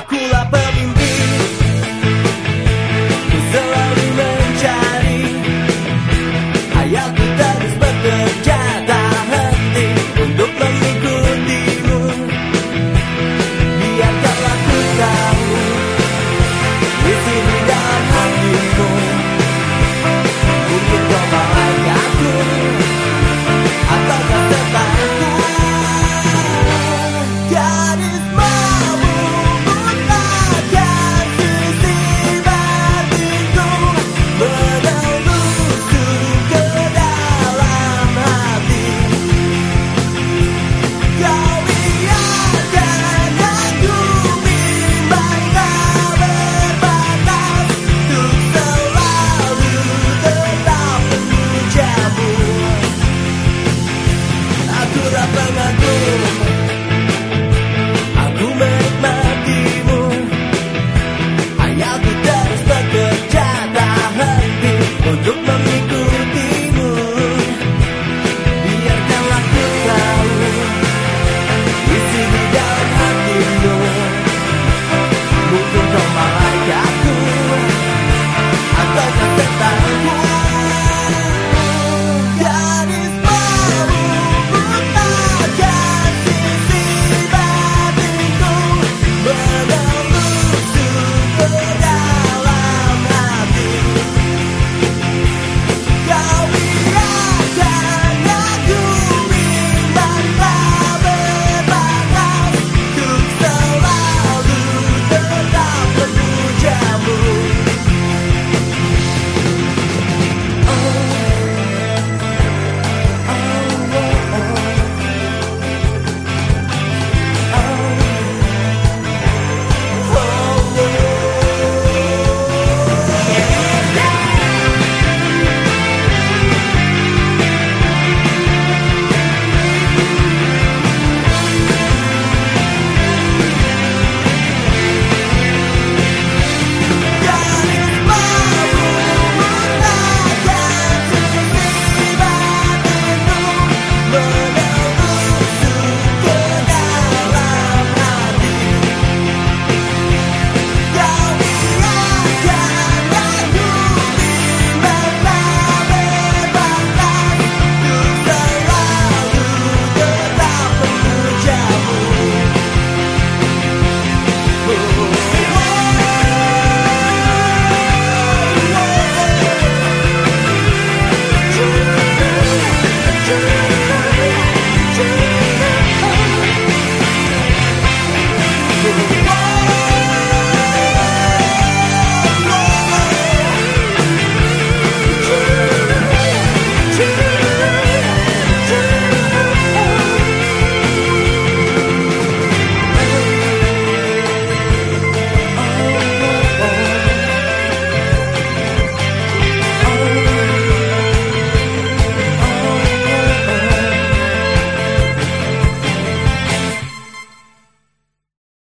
Aku